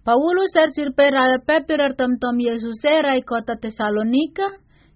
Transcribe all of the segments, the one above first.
Paulus er sirpera pepirer tom-tom Yesus era kota Tesalonika,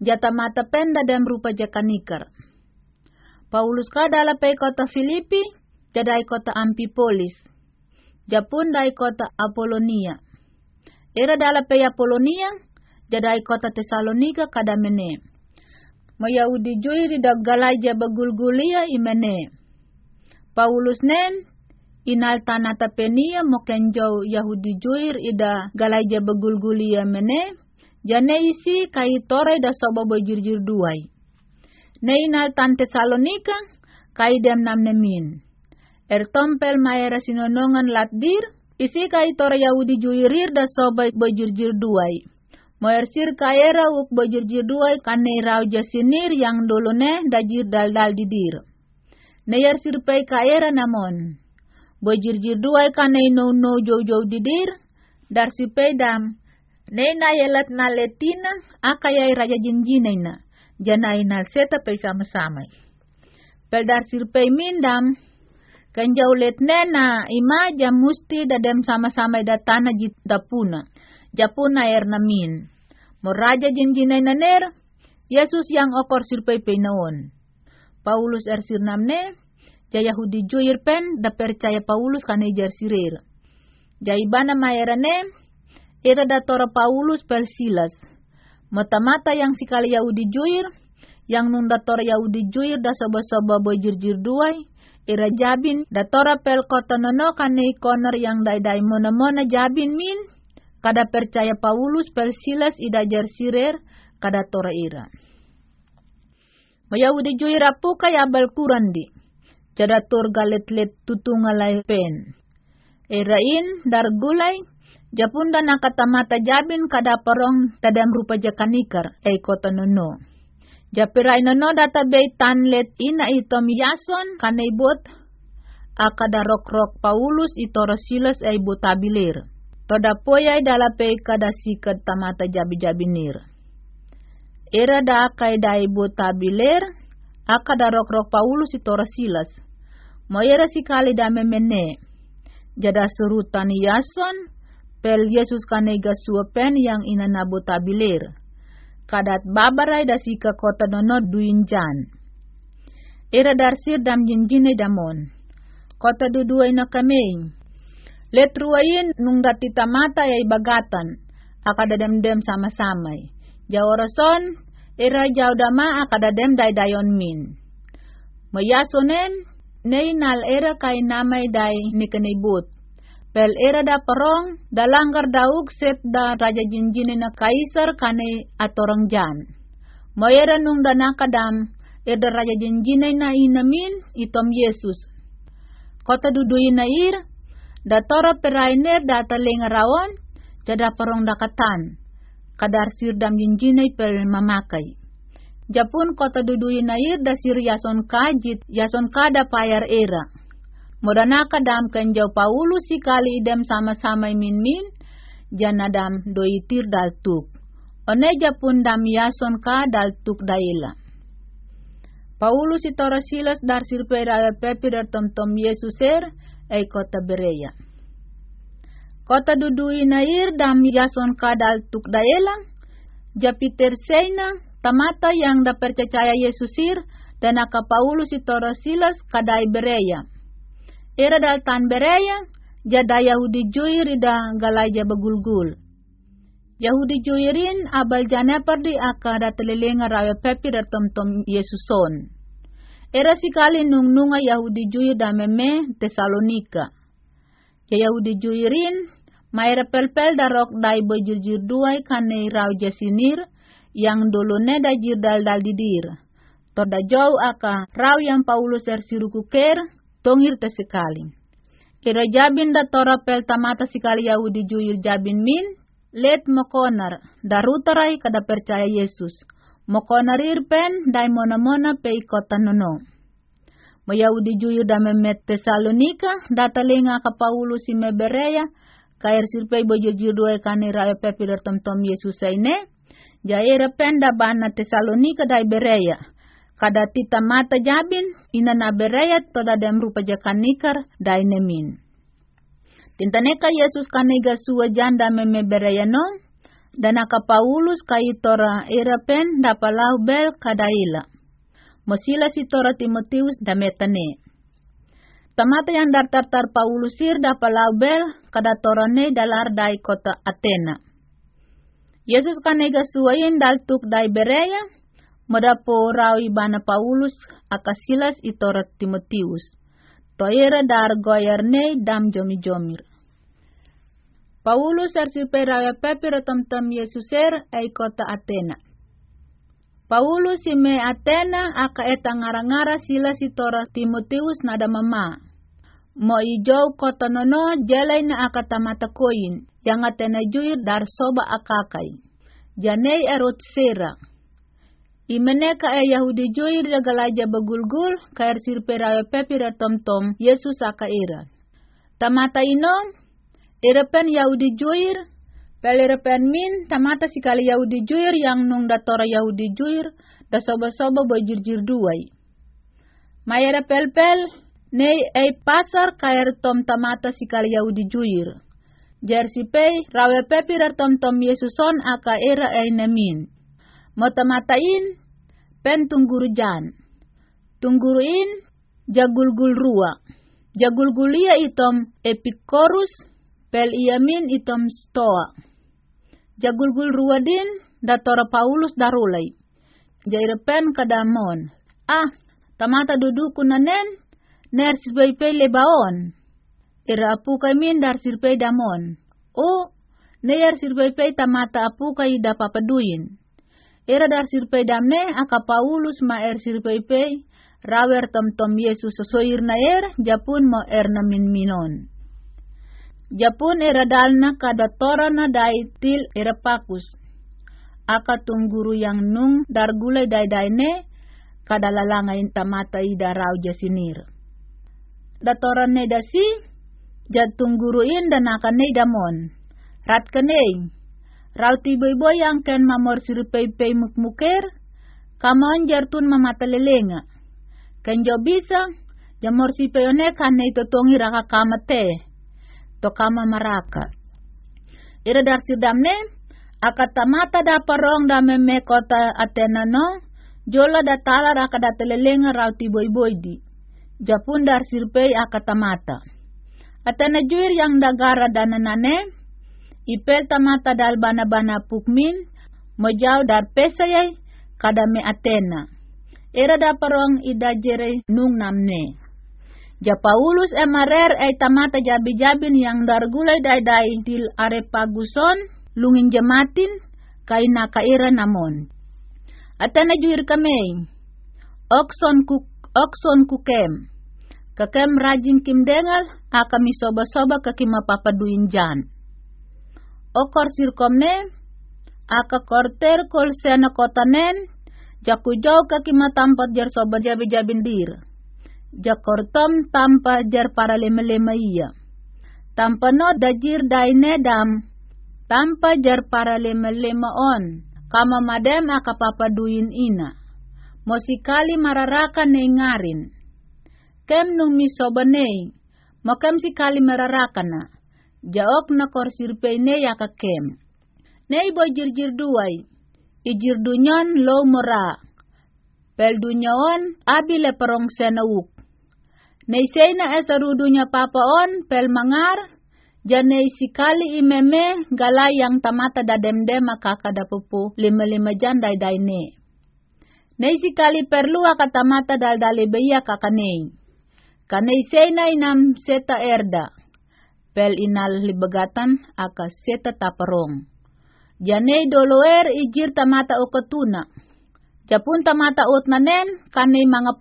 jata mata penda dem rupa jakanikar. Paulus kadala pe kota Filipi, jadai kota Ampipolis. Japun dai kota Apolonia. Era dala pe Apolonia, jadai kota Tesalonika kadamene. Mo Yahudi juiri da galaja bagulgulia imene. Paulus nen inal tanata penia mokenjau Yahudi juir ida galaja bagulgulia mene. Jane isi kai tore da sobo bojurjur duai. Ne inal tan Tesalonika kai dem nam nemin. Er tompel maera sinonongan latdir isi kai tore Yahudi juirir da sobo bojurjur duai. Moer sir kaera uk bojurjur duai kane rau jasinir yang dolone dajir dal-dal didir. Neyer sir pay kaera namon. Bojurjur duai kane no no jow jow didir. Dar si dam. Ne na yelat na letina akayay raja jinjinay na. Janay na seta pay sama-samay. Pel dar sir pay mindam. Kanjaw let ne na ima jam musti dadem sama-samay datana jit dapuna. Japuna er namin. Moraja jinjinay na ner, Yesus yang okor sirpay naon. Paulus er sirnamne, Yahudi juir pen da percaya Paulus kane jar sirir. Ja ibana mayerane, era da tora Paulus per Silas. Mata-mata yang sikali Yahudi juir, yang nunda tora Yahudi juir da soba-soba bojir-jir duai, era jabin da tora pel kota nono kane koner yang dai-dai mona-mona jabin min, kada percaya Paulus pel Silas idajar sirer kada tora ira. Mayahudi jui rapu kaya abal kurandi. Jada tur galet-let tutungalay pen. Erain dar gulay japunda nakatamata jabin kada parong tadam rupa jakanikar ay kota nono. Japiray nono data bay tanlet ina itom yason kanaybot akada rok-rok Paulus itoro Silas ay butabilir. Toda dala pe kada sikat tamata jabi-jabi nir. Era da akai da ibu tabiler, aka da rok-rok Paulus itora silas. Mo era sikali da memene. Jada serutan yason, pel Yesus kanega suapen yang inanabu tabiler. Kadat babarai da sika kota nono duinjan. Era darsir dam jinjine damon. Kota duduay na kameng. Letruayin nung datita mata ay bagatan, akadademdem sama-samay. Jaorason, ira jaudama akadadem daydayon min. Mayasonen, nal era kay namay day ni kanibut. Pel era da parong, dalanggar daug set da raja jinjine na kaisar kanay atorang jan. Mayera nung danakadam, eda raja jinjine na inamin itom Yesus. Kota duduyin na ir, Datora perainer data lengarawan, jada parong dakatan, kadar sirdam jinjinay per mamakai. Japun kota duduyin air da sir yason kajit, yason kada payar era. Modana kadam kenjau Paulus kali idem sama-sama min min, janadam doitir dal tuk. One japun dam yason ka dal tuk daila. Paulus itora silas dar sirpera pepi dar tom tom Yesuser, ay kota Berea. Kota dudui nair dam yason kadal tuk daelang, japiter seina, tamata yang da percaya Yesusir, dan aka Paulus itoro silas kadai Berea. Era dal tan Berea, jada Yahudi juir da galaja bagulgul. Yahudi juirin abal jane perdi aka da rawe pepi da tom Yesuson. Era sikali nung nunga Yahudi juir da meme Tesalonika. Ya Yahudi juirin, mayra pel-pel da rok dai bojur duai kane rau jasinir, yang dulu ne da jir dal didir. Toda jauh aka rau yang Paulus er sirukuker, tongir te sekali. Kira jabin da tora pel tamata sikali Yahudi juir jabin min, let mokonar, darutarai kada percaya Yesus mokonarir pen dai mona-mona pe kota nono. Mayahudi juyu da memet Tesalonika, datalinga ka Paulus si mebereya, kair sirpei bojo judue kani rae pepi dar tom tom Yesus ne, jaira pen da bana Tesalonika dai bereya. Kada tita mata jabin, ina na bereya toda dem rupa jakanikar dai nemin. Tintaneka Yesus kanega suwa janda meme berayano, dan aka Paulus kaitora pen dapalau bel kadaila. Mosila si tora Timotius dametane. Tamata yang dartar-tar Paulusir dapalau bel kadatorane dalar dai kota Athena. Yesus kanega suwain daltuk dai bereya, modapo rau ibana Paulus akasilas itora Timotius toira dar goyerne dam jomi jomir. Paulus ersirpe rawe pepiro tom Yesuser ay kota Athena. Paulus ime Athena aka eta ngara-ngara sila si tora Timotius nada mama. Mo kota nono jelay na aka tamata koyin, yang Athena juir dar soba akakay. Janay erot sera, Imeneka e Yahudi joir da galaja bagulgul kair sirperawe pepira tom-tom Yesus aka ira. Tamata ino, pen Yahudi joir, pen min tamata sikali Yahudi joir yang nung datora Yahudi joir da soba-soba bojir-jir duai. Mayera pel-pel, nei ei pasar kair tom tamata sikali Yahudi joir. Jersi pei rawe pepira tom-tom Yesuson aka era ei nemin Motamatain pen tungguru jan. Tungguruin jagulgul rua. Jagulgulia itom epikorus pel iamin itom stoa. Jagulgul rua din datora Paulus darulai. Jairepen kadamon. Ah, tamata duduku nanen ner sirpei lebaon. Ira apu kamin dar sirpei damon. O, neyer sirpei tamata apu kai dapapaduin. Era dar sirpei damne aka Paulus ma er sirpei pei rawer tom tom Yesus sosoir na er japun mo er na min minon. Japun era dalna kada torana dai til era pakus. Aka tungguru yang nung dar gulai dai dai ne kada lalanga inta mata ida rau jasinir. Datoran ne dasi jat tungguru in dan akan ne damon. Rat kenei Rauti boy yang ken mamor sirupay pay mukmuker, kamon jartun lelenga. Ken jo bisa, jamor si peyone kan ito tongi raka kamate, to kama maraka. Ira dar sidamne, akatamata da parong da meme kota Athena no, jola da tala raka da telelenga rauti boy boy di. Japun dar sirpei akatamata. Atena juir yang dagara dananane, ipel tamata dal bana-bana pukmin, mojaw dar pesayay, kadame Athena. Era da parong idajere nung namne. Ja Paulus emarer ay tamata jabi-jabin yang dar gulay day-day til arepaguson, lungin jamatin, kay nakaira namon. Atena juir kami, okson ku okson kukem. Kakem rajin kim dengal, akami soba-soba kakima papaduin jan. Okor sirkomne aka korter kol sena kotanen jaku jau kaki matampat jar sobat jabi jabindir jakortom tampa jar para lema lema iya tampa no dajir daine dam tampa jar para lema lema on. Kama madem aka papa duin ina mosikali mararaka ne ngarin kem nung misobanei mo kem sikali mararaka na jaok na kor sirpei ne ya kakem. Ne ibo jirjir duway, ijir dunyon lo mora, pel dunyon abile perong senauk. Ne sei na esaru dunya papa on pel mangar, jane sikali imeme gala yang tamata da demde maka kada pupu lima lima jan dai dai ne. Ne sikali perlu akatamata dal dali beya kakanei. Kanei sei na inam seta erda pel inal libagatan aka seta taparong. Janay doloer ijir tamata o katuna. Japun tamata ut nanen kanay mga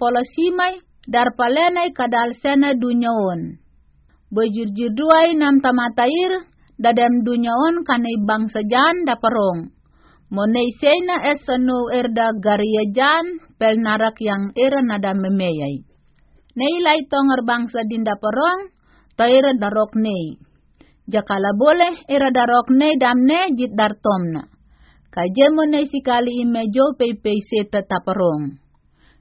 dar palenay kadal sena dunyaon. Bojirjir duay nam tamatair dadam dunyaon kanay bangsa jan daparong. Monay sena esano erda garia jan pel narak yang era nada memeyay. Nailay tongar bangsa din daparong taira darok nei. Jakala boleh era darok nei damne jit dar tomna. Kajemo nei sikali imejo pei seta taparong.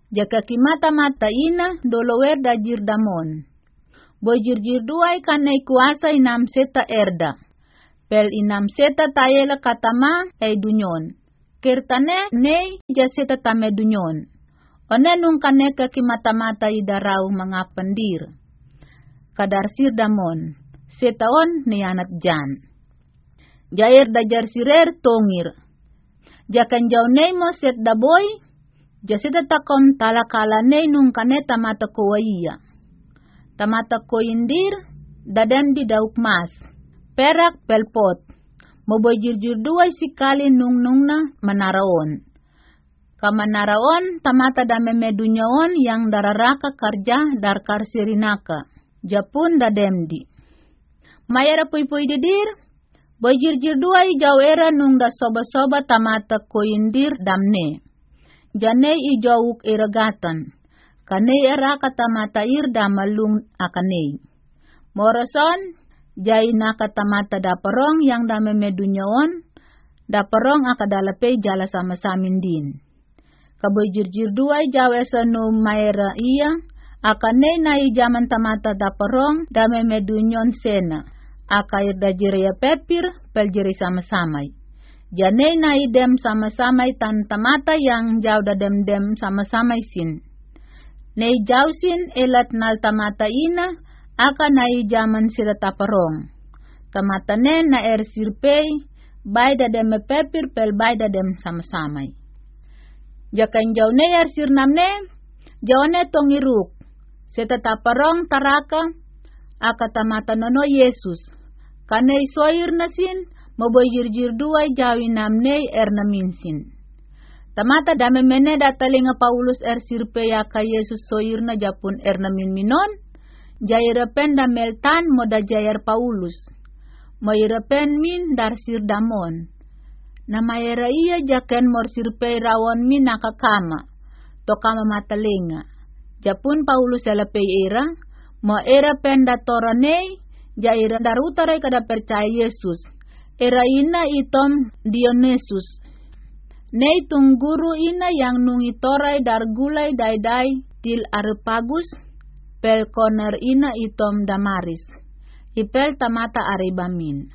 Jaka kimata mata ina dolower dajir damon. Bojirjir duai kanai kuasa inam seta erda. Pel inam seta tayela katama ay dunyon. Kirtane nei jaseta tame dunyon. One nung kane ki mata-mata idarau mga pendir. Kadar sir damon. Setaon nianat jan. Jair dajar sirer tongir. Jakan jau nei mo set daboy. Jasita takom talakala nei nung kane tamata kuwaiya. Tamata koindir dadem di dauk mas. Perak pelpot. Mobojir-jir duay sikali nung nung na manaraon. Kamanaraon tamata dame medunyaon yang dararaka karja dar karsirinaka. Japun dademdi. Mayara pui-pui didir, Bojir-jir duai jawera nung da soba-soba tamata koindir damne. Jane i jawuk iragatan. Kane era katamata ir damalung akane. Moroson, jai na katamata daparong yang dame medunyaon, daparong akadalape jala sama samin din. Kabojir-jir duai jawesa no maera iya, akane na i jaman tamata daparong dame medunyon sena akair da jiria pepir pel jiri sama-samai. Janei na idem sama-samai tan tamata yang jauh da dem-dem sama-samai sin. Nei jauh sin elat nal tamata ina aka na jaman sira taparong. Tamata ne na er sirpei bai da dem pepir pel bai da dem sama-samai. Jakan jauh ne er sirnam ne, jauh ne tongiruk. Seta taparong taraka akatamata nono Yesus. Kanay soir na sin, maboyirjir duay jawi namney er na minsin. Tamata dame mene datalinga Paulus er sirpe ya ka Yesus soir na japun er na min minon, jairapen da meltan mo da jair Paulus. Moirapen min dar sir damon. Na mayera iya jaken mor sirpe rawon min nakakama, to kama matalinga. Japun Paulus elapay era, mo era penda toranei, jaira darutarai kada percaya Yesus. Era ina itom Dionysus. Nei tungguru ina yang nungi torai dar gulai dai-dai til Arepagus, pel koner ina itom Damaris. Ipel tamata aribamin.